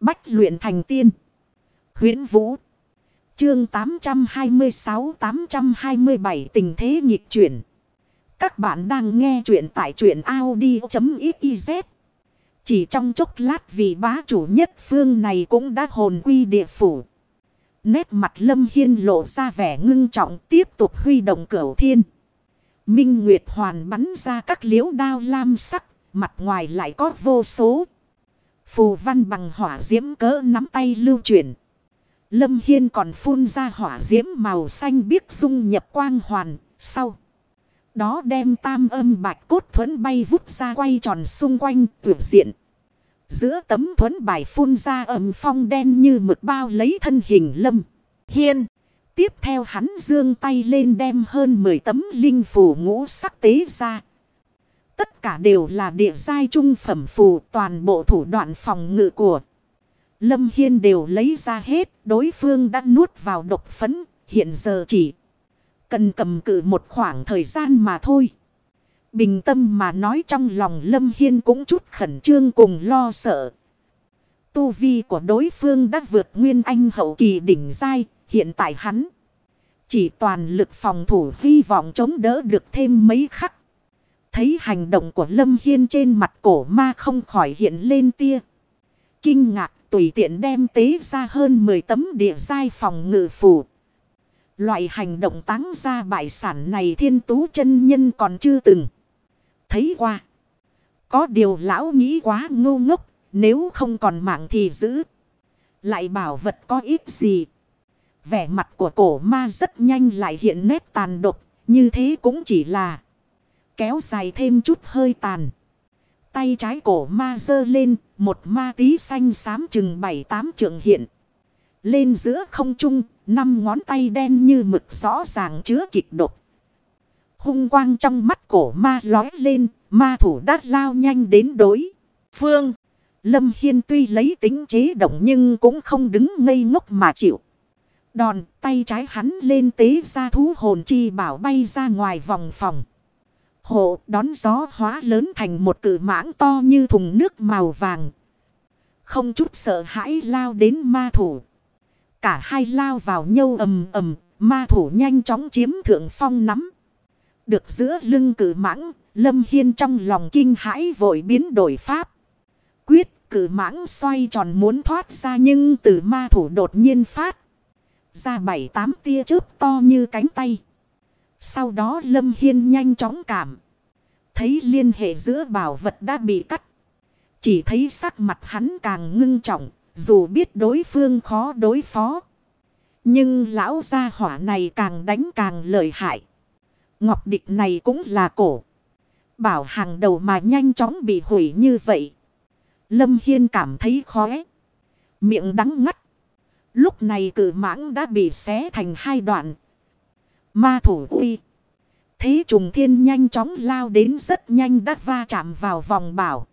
Bách luyện thành tiên. huyễn Vũ. Chương 826-827 tình thế nghịch chuyển. Các bạn đang nghe truyện tại truyện Audi.xyz. Chỉ trong chốc lát vì bá chủ nhất phương này cũng đã hồn quy địa phủ. Nét mặt lâm hiên lộ ra vẻ ngưng trọng tiếp tục huy động cửu thiên. Minh Nguyệt hoàn bắn ra các liễu đao lam sắc, mặt ngoài lại có vô số. Phù văn bằng hỏa diễm cỡ nắm tay lưu chuyển. Lâm Hiên còn phun ra hỏa diễm màu xanh biếc dung nhập quang hoàn, sau. Đó đem tam âm bạch cốt thuẫn bay vút ra quay tròn xung quanh tuyệt diện. Giữa tấm thuẫn bài phun ra âm phong đen như mực bao lấy thân hình Lâm Hiên. Tiếp theo hắn dương tay lên đem hơn 10 tấm linh phù ngũ sắc tế ra. Tất cả đều là địa giai trung phẩm phù toàn bộ thủ đoạn phòng ngự của. Lâm Hiên đều lấy ra hết, đối phương đã nuốt vào độc phấn, hiện giờ chỉ cần cầm cự một khoảng thời gian mà thôi. Bình tâm mà nói trong lòng Lâm Hiên cũng chút khẩn trương cùng lo sợ. Tu vi của đối phương đã vượt nguyên anh hậu kỳ đỉnh giai, hiện tại hắn chỉ toàn lực phòng thủ hy vọng chống đỡ được thêm mấy khắc. Thấy hành động của Lâm Hiên trên mặt cổ ma không khỏi hiện lên tia. Kinh ngạc tùy tiện đem tế ra hơn 10 tấm địa giai phòng ngự phủ Loại hành động táng ra bại sản này thiên tú chân nhân còn chưa từng thấy qua. Có điều lão nghĩ quá ngu ngốc, nếu không còn mạng thì giữ. Lại bảo vật có ít gì. Vẻ mặt của cổ ma rất nhanh lại hiện nét tàn độc, như thế cũng chỉ là kéo dài thêm chút hơi tàn. Tay trái cổ ma dơ lên, một ma tí xanh xám chừng bảy tám trượng hiện. Lên giữa không trung, năm ngón tay đen như mực rõ ràng chứa kịch độc. Hung quang trong mắt cổ ma lói lên, ma thủ đát lao nhanh đến đối. Phương, Lâm Hiên tuy lấy tính chế động nhưng cũng không đứng ngây ngốc mà chịu. Đòn tay trái hắn lên tế ra thú hồn chi bảo bay ra ngoài vòng phòng. Hộ đón gió hóa lớn thành một cử mãng to như thùng nước màu vàng. Không chút sợ hãi lao đến ma thủ. Cả hai lao vào nhâu ầm ầm, ma thủ nhanh chóng chiếm thượng phong nắm. Được giữa lưng cử mãng, Lâm Hiên trong lòng kinh hãi vội biến đổi pháp. Quyết cử mãng xoay tròn muốn thoát ra nhưng từ ma thủ đột nhiên phát. Ra bảy tám tia chớp to như cánh tay. Sau đó Lâm Hiên nhanh chóng cảm. Thấy liên hệ giữa bảo vật đã bị cắt. Chỉ thấy sắc mặt hắn càng ngưng trọng. Dù biết đối phương khó đối phó. Nhưng lão gia hỏa này càng đánh càng lợi hại. Ngọc địch này cũng là cổ. Bảo hàng đầu mà nhanh chóng bị hủy như vậy. Lâm Hiên cảm thấy khóe. Miệng đắng ngắt. Lúc này cử mãng đã bị xé thành hai đoạn. Ma thủ uy. Thế trùng thiên nhanh chóng lao đến rất nhanh đã va chạm vào vòng bảo.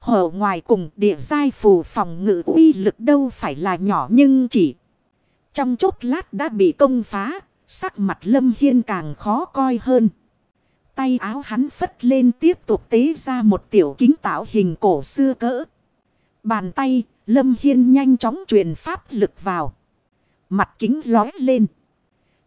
Hở ngoài cùng địa giai phù phòng ngự uy lực đâu phải là nhỏ nhưng chỉ. Trong chốc lát đã bị công phá. Sắc mặt lâm hiên càng khó coi hơn. Tay áo hắn phất lên tiếp tục tế ra một tiểu kính tạo hình cổ xưa cỡ. Bàn tay, Lâm Hiên nhanh chóng truyền pháp lực vào. Mặt kính lói lên.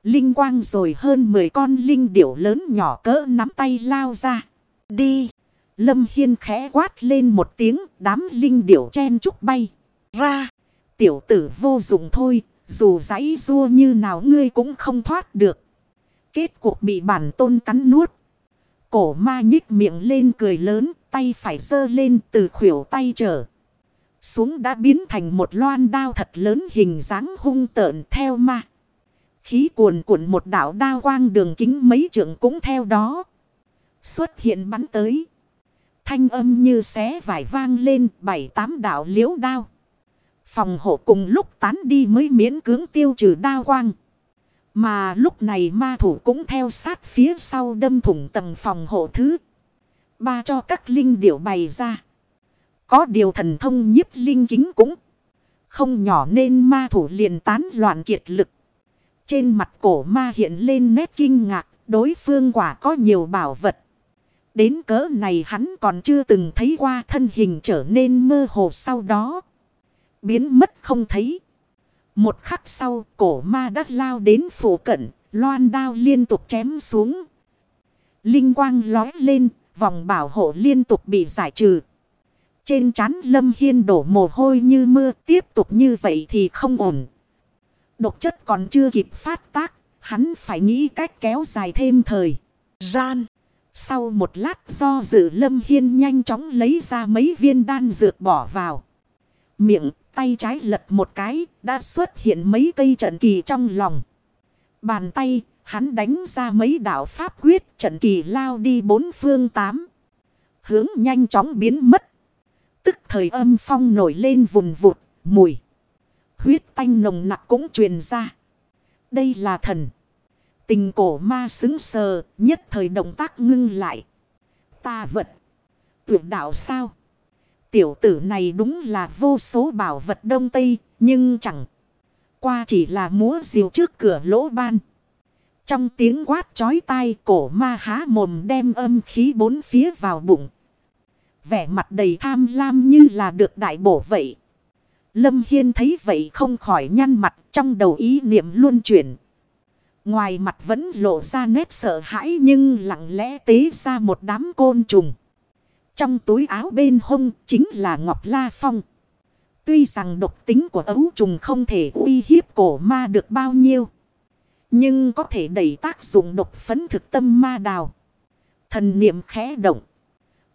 Linh quang rồi hơn 10 con linh điểu lớn nhỏ cỡ nắm tay lao ra. Đi. Lâm Hiên khẽ quát lên một tiếng, đám linh điểu chen trúc bay. Ra. Tiểu tử vô dụng thôi. Dù giấy rua như nào ngươi cũng không thoát được. Kết cuộc bị bản tôn cắn nuốt. Cổ ma nhích miệng lên cười lớn. Tay phải dơ lên từ khuỷu tay trở xuống đã biến thành một loan đao thật lớn hình dáng hung tợn theo ma. Khí cuồn cuộn một đảo đao quang đường kính mấy trượng cũng theo đó. Xuất hiện bắn tới. Thanh âm như xé vải vang lên, bảy tám đảo liễu đao. Phòng hộ cùng lúc tán đi mới miễn cưỡng tiêu trừ đao quang. Mà lúc này ma thủ cũng theo sát phía sau đâm thủng tầng phòng hộ thứ. Ba cho các linh điểu bày ra. Có điều thần thông nhiếp linh kính cũng không nhỏ nên ma thủ liền tán loạn kiệt lực. Trên mặt cổ ma hiện lên nét kinh ngạc, đối phương quả có nhiều bảo vật. Đến cỡ này hắn còn chưa từng thấy qua thân hình trở nên mơ hồ sau đó. biến mất không thấy. Một khắc sau cổ ma đã lao đến phủ cận, loan đao liên tục chém xuống. Linh quang lói lên, vòng bảo hộ liên tục bị giải trừ. Trên chắn lâm hiên đổ mồ hôi như mưa, tiếp tục như vậy thì không ổn. Độc chất còn chưa kịp phát tác, hắn phải nghĩ cách kéo dài thêm thời gian. Sau một lát do dự lâm hiên nhanh chóng lấy ra mấy viên đan dược bỏ vào. Miệng tay trái lật một cái đã xuất hiện mấy cây trận kỳ trong lòng. Bàn tay hắn đánh ra mấy đạo pháp quyết trận kỳ lao đi bốn phương tám. Hướng nhanh chóng biến mất. Tức thời âm phong nổi lên vùng vụt, mùi. Huyết tanh nồng nặc cũng truyền ra. Đây là thần. Tình cổ ma xứng sờ, nhất thời động tác ngưng lại. Ta vật. Tuyệt đạo sao? Tiểu tử này đúng là vô số bảo vật đông tây, nhưng chẳng qua chỉ là múa diều trước cửa lỗ ban. Trong tiếng quát chói tai cổ ma há mồm đem âm khí bốn phía vào bụng. Vẻ mặt đầy tham lam như là được đại bổ vậy. Lâm Hiên thấy vậy không khỏi nhăn mặt trong đầu ý niệm luôn chuyển. Ngoài mặt vẫn lộ ra nét sợ hãi nhưng lặng lẽ tế ra một đám côn trùng. Trong túi áo bên hông chính là Ngọc La Phong. Tuy rằng độc tính của ấu trùng không thể uy hiếp cổ ma được bao nhiêu. Nhưng có thể đẩy tác dụng độc phấn thực tâm ma đào. Thần niệm khẽ động.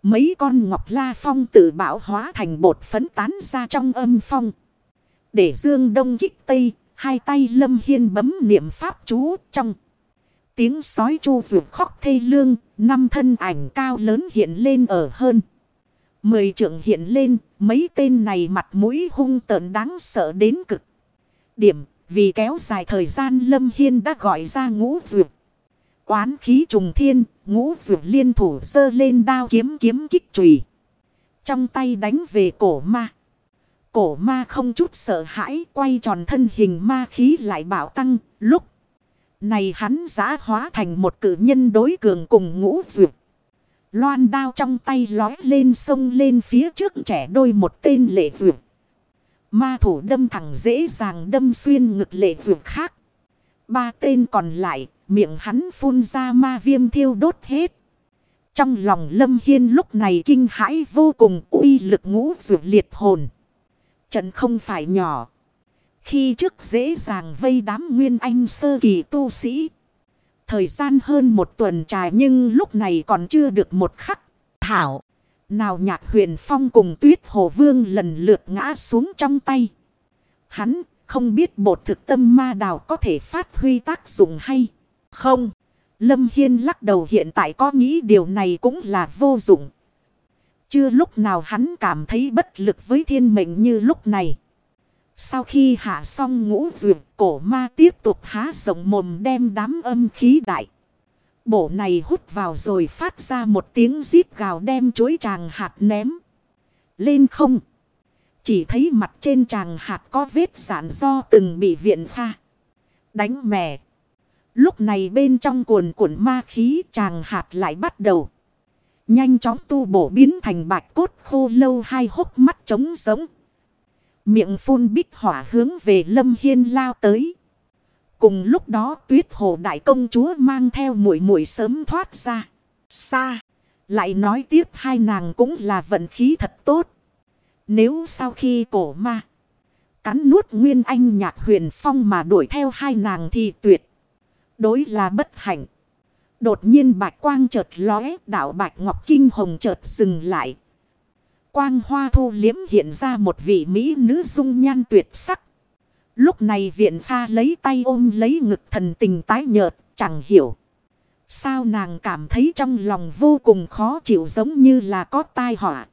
Mấy con Ngọc La Phong tự bảo hóa thành bột phấn tán ra trong âm phong. Để dương đông kích tây, hai tay lâm hiên bấm niệm pháp chú trong. Tiếng sói chu vượt khóc thê lương, năm thân ảnh cao lớn hiện lên ở hơn. Mười trưởng hiện lên, mấy tên này mặt mũi hung tợn đáng sợ đến cực. Điểm, vì kéo dài thời gian Lâm Hiên đã gọi ra ngũ ruột. Quán khí trùng thiên, ngũ ruột liên thủ sơ lên đao kiếm kiếm kích trùy. Trong tay đánh về cổ ma. Cổ ma không chút sợ hãi quay tròn thân hình ma khí lại bảo tăng lúc. Này hắn giã hóa thành một cử nhân đối cường cùng ngũ duyệt. Loan đao trong tay lói lên sông lên phía trước trẻ đôi một tên lệ duyệt. Ma thủ đâm thẳng dễ dàng đâm xuyên ngực lệ duyệt khác. Ba tên còn lại, miệng hắn phun ra ma viêm thiêu đốt hết. Trong lòng lâm hiên lúc này kinh hãi vô cùng, uy lực ngũ rượu liệt hồn. Trận không phải nhỏ. Khi trước dễ dàng vây đám nguyên anh sơ kỳ tu sĩ. Thời gian hơn một tuần trải nhưng lúc này còn chưa được một khắc. Thảo. Nào nhạc huyền phong cùng tuyết hồ vương lần lượt ngã xuống trong tay. Hắn không biết bột thực tâm ma đào có thể phát huy tác dụng hay không. Lâm Hiên lắc đầu hiện tại có nghĩ điều này cũng là vô dụng. Chưa lúc nào hắn cảm thấy bất lực với thiên mệnh như lúc này. Sau khi hạ xong ngũ duyệt cổ ma tiếp tục há rộng mồm đem đám âm khí đại. Bộ này hút vào rồi phát ra một tiếng rít gào đem chuối tràng hạt ném. Lên không. Chỉ thấy mặt trên tràng hạt có vết sản do từng bị viện pha. Đánh mè. Lúc này bên trong cuồn cuộn ma khí chàng hạt lại bắt đầu. Nhanh chóng tu bổ biến thành bạch cốt khô lâu hai hốc mắt trống giống. Miệng phun bích hỏa hướng về lâm hiên lao tới. Cùng lúc đó tuyết hồ đại công chúa mang theo mũi mũi sớm thoát ra. Xa. Lại nói tiếp hai nàng cũng là vận khí thật tốt. Nếu sau khi cổ ma. Cắn nuốt nguyên anh nhạc huyền phong mà đuổi theo hai nàng thì tuyệt. Đối là bất hạnh. Đột nhiên bạch quang chợt lóe đạo bạch ngọc kinh hồng chợt dừng lại. Quang hoa thu liếm hiện ra một vị mỹ nữ dung nhan tuyệt sắc. Lúc này viện pha lấy tay ôm lấy ngực thần tình tái nhợt, chẳng hiểu. Sao nàng cảm thấy trong lòng vô cùng khó chịu giống như là có tai họa.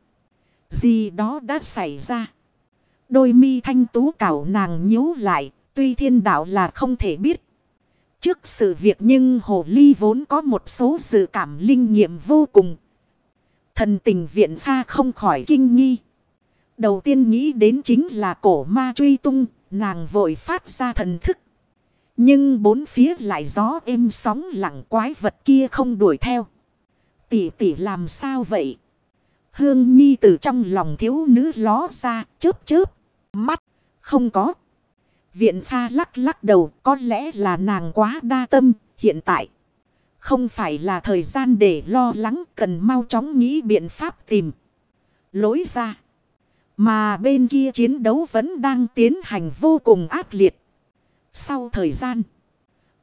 Gì đó đã xảy ra. Đôi mi thanh tú cảo nàng nhíu lại, tuy thiên đạo là không thể biết. Trước sự việc nhưng hồ ly vốn có một số sự cảm linh nghiệm vô cùng. Thần tình viện pha không khỏi kinh nghi. Đầu tiên nghĩ đến chính là cổ ma truy tung, nàng vội phát ra thần thức. Nhưng bốn phía lại gió êm sóng lặng quái vật kia không đuổi theo. Tỷ tỷ làm sao vậy? Hương Nhi từ trong lòng thiếu nữ ló ra, chớp chớp, mắt. Không có. Viện pha lắc lắc đầu, có lẽ là nàng quá đa tâm, hiện tại. Không phải là thời gian để lo lắng, cần mau chóng nghĩ biện pháp tìm. Lối ra. Mà bên kia chiến đấu vẫn đang tiến hành vô cùng ác liệt. Sau thời gian.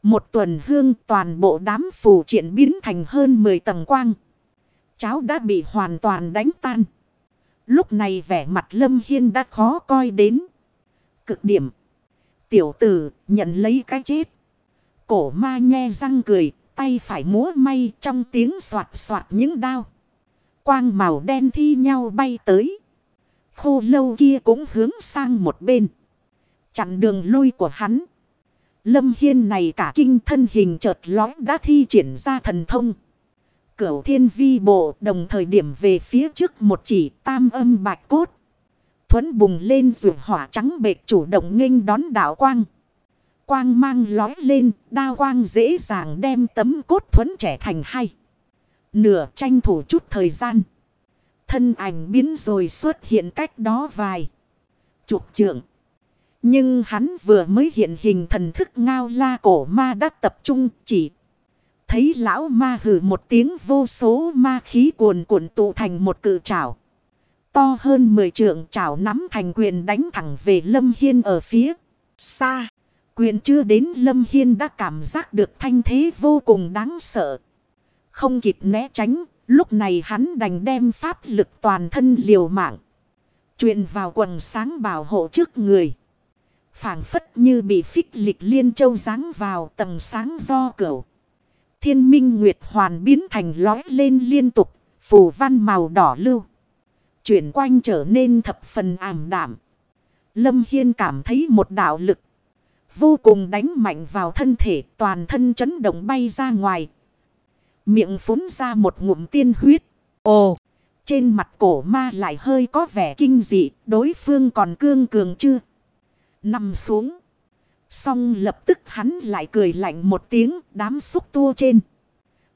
Một tuần hương toàn bộ đám phù triển biến thành hơn 10 tầng quang. Cháu đã bị hoàn toàn đánh tan. Lúc này vẻ mặt Lâm Hiên đã khó coi đến. Cực điểm. Tiểu tử, nhận lấy cái chết. Cổ ma nhe răng cười. Tay phải múa may trong tiếng soạt soạt những đao. Quang màu đen thi nhau bay tới. Khô lâu kia cũng hướng sang một bên. Chặn đường lôi của hắn. Lâm Hiên này cả kinh thân hình chợt lói đã thi triển ra thần thông. Cửu thiên vi bộ đồng thời điểm về phía trước một chỉ tam âm bạch cốt. Thuấn bùng lên rượu hỏa trắng bệt chủ động nghênh đón đảo quang. Quang mang lói lên, đao quang dễ dàng đem tấm cốt thuấn trẻ thành hai. Nửa tranh thủ chút thời gian. Thân ảnh biến rồi xuất hiện cách đó vài. Chục trượng. Nhưng hắn vừa mới hiện hình thần thức ngao la cổ ma đã tập trung chỉ. Thấy lão ma hử một tiếng vô số ma khí cuồn cuộn tụ thành một cự trảo. To hơn 10 trượng trảo nắm thành quyền đánh thẳng về Lâm Hiên ở phía xa. Quyền chưa đến Lâm Hiên đã cảm giác được thanh thế vô cùng đáng sợ. Không kịp né tránh, lúc này hắn đành đem pháp lực toàn thân liều mạng. Truyền vào quần sáng bảo hộ trước người phảng phất như bị phích lịch liên châu giáng vào tầng sáng do cửu. Thiên minh nguyệt hoàn biến thành lói lên liên tục, phù văn màu đỏ lưu. Chuyển quanh trở nên thập phần ảm đảm. Lâm Hiên cảm thấy một đạo lực. Vô cùng đánh mạnh vào thân thể, toàn thân chấn động bay ra ngoài. Miệng phún ra một ngụm tiên huyết. Ồ! Trên mặt cổ ma lại hơi có vẻ kinh dị. Đối phương còn cương cường chưa? Nằm xuống. Xong lập tức hắn lại cười lạnh một tiếng, đám xúc tua trên.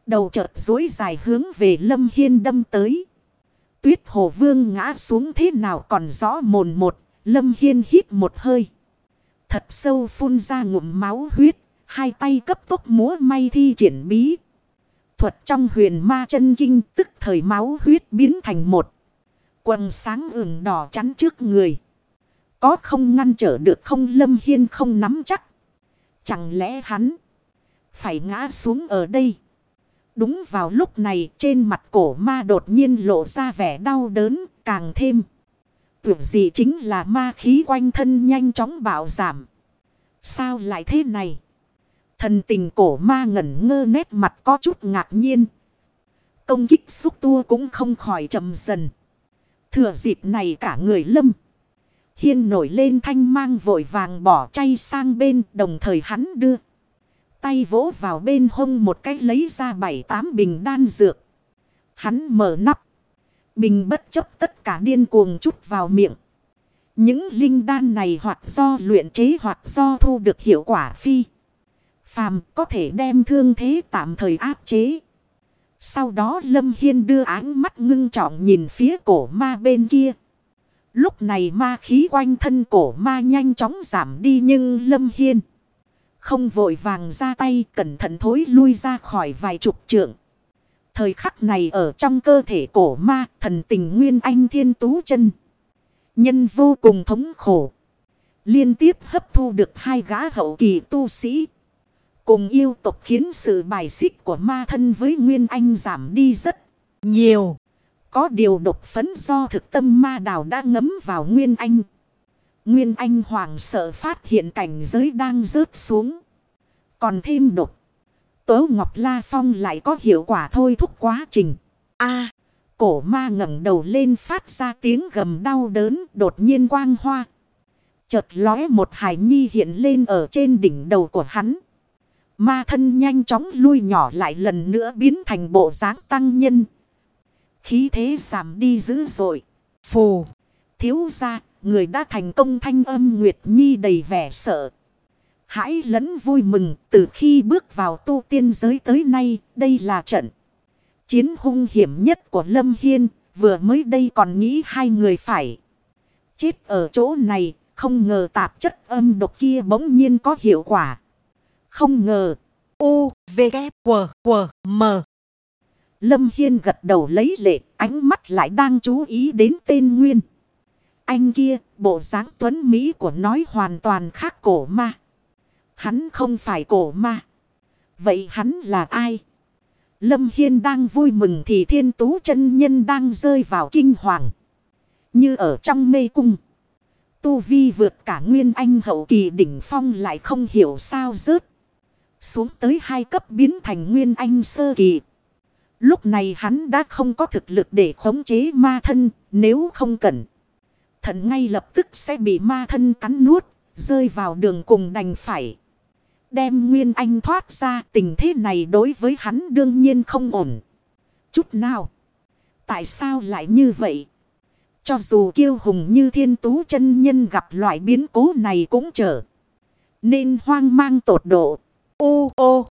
Đầu chợt dối dài hướng về Lâm Hiên đâm tới. Tuyết hồ vương ngã xuống thế nào còn rõ mồn một. Lâm Hiên hít một hơi. Thật sâu phun ra ngụm máu huyết. Hai tay cấp tốc múa may thi triển bí. Thuật trong huyền ma chân kinh, tức thời máu huyết biến thành một. Quần sáng ửng đỏ chắn trước người. Có không ngăn trở được không Lâm Hiên không nắm chắc. Chẳng lẽ hắn phải ngã xuống ở đây? Đúng vào lúc này, trên mặt cổ ma đột nhiên lộ ra vẻ đau đớn, càng thêm. Tưởng gì chính là ma khí quanh thân nhanh chóng bạo giảm. Sao lại thế này? Thần tình cổ ma ngẩn ngơ nét mặt có chút ngạc nhiên. Công kích xúc tua cũng không khỏi chậm dần. Thừa dịp này cả người lâm. Hiên nổi lên thanh mang vội vàng bỏ chay sang bên, đồng thời hắn đưa. Tay vỗ vào bên hông một cái lấy ra bảy tám bình đan dược. Hắn mở nắp. Bình bất chấp tất cả điên cuồng chút vào miệng. Những linh đan này hoặc do luyện chế hoặc do thu được hiệu quả phi. Phàm có thể đem thương thế tạm thời áp chế. Sau đó Lâm Hiên đưa áng mắt ngưng trọng nhìn phía cổ ma bên kia. Lúc này ma khí quanh thân cổ ma nhanh chóng giảm đi nhưng Lâm Hiên không vội vàng ra tay, cẩn thận thối lui ra khỏi vài chục trượng. Thời khắc này ở trong cơ thể cổ ma, thần tình nguyên anh thiên tú chân. Nhân vô cùng thống khổ. Liên tiếp hấp thu được hai gã hậu kỳ tu sĩ. Cùng yêu tục khiến sự bài xích của ma thân với nguyên anh giảm đi rất nhiều. Có điều độc phấn do thực tâm ma đào đã ngấm vào Nguyên Anh. Nguyên Anh hoàng sợ phát hiện cảnh giới đang rớt xuống. Còn thêm độc. Tố Ngọc La Phong lại có hiệu quả thôi thúc quá trình. a à, cổ ma ngẩng đầu lên phát ra tiếng gầm đau đớn đột nhiên quang hoa. Chợt lóe một hải nhi hiện lên ở trên đỉnh đầu của hắn. Ma thân nhanh chóng lui nhỏ lại lần nữa biến thành bộ dáng tăng nhân Khí thế giảm đi dữ dội. Phù. Thiếu ra. Người đã thành công thanh âm Nguyệt Nhi đầy vẻ sợ. Hãy lẫn vui mừng. Từ khi bước vào tu tiên giới tới nay. Đây là trận. Chiến hung hiểm nhất của Lâm Hiên. Vừa mới đây còn nghĩ hai người phải. Chết ở chỗ này. Không ngờ tạp chất âm độc kia bỗng nhiên có hiệu quả. Không ngờ. U, V, K, W, W, M. Lâm Hiên gật đầu lấy lệ, ánh mắt lại đang chú ý đến tên Nguyên. Anh kia, bộ dáng tuấn Mỹ của nói hoàn toàn khác cổ ma. Hắn không phải cổ ma. Vậy hắn là ai? Lâm Hiên đang vui mừng thì thiên tú chân nhân đang rơi vào kinh hoàng. Như ở trong mê cung. Tu vi vượt cả nguyên anh hậu kỳ đỉnh phong lại không hiểu sao rớt. Xuống tới hai cấp biến thành nguyên anh sơ kỳ. Lúc này hắn đã không có thực lực để khống chế ma thân nếu không cần. Thận ngay lập tức sẽ bị ma thân cắn nuốt, rơi vào đường cùng đành phải. Đem Nguyên Anh thoát ra tình thế này đối với hắn đương nhiên không ổn. Chút nào. Tại sao lại như vậy? Cho dù kiêu hùng như thiên tú chân nhân gặp loại biến cố này cũng trở. Nên hoang mang tột độ. U ô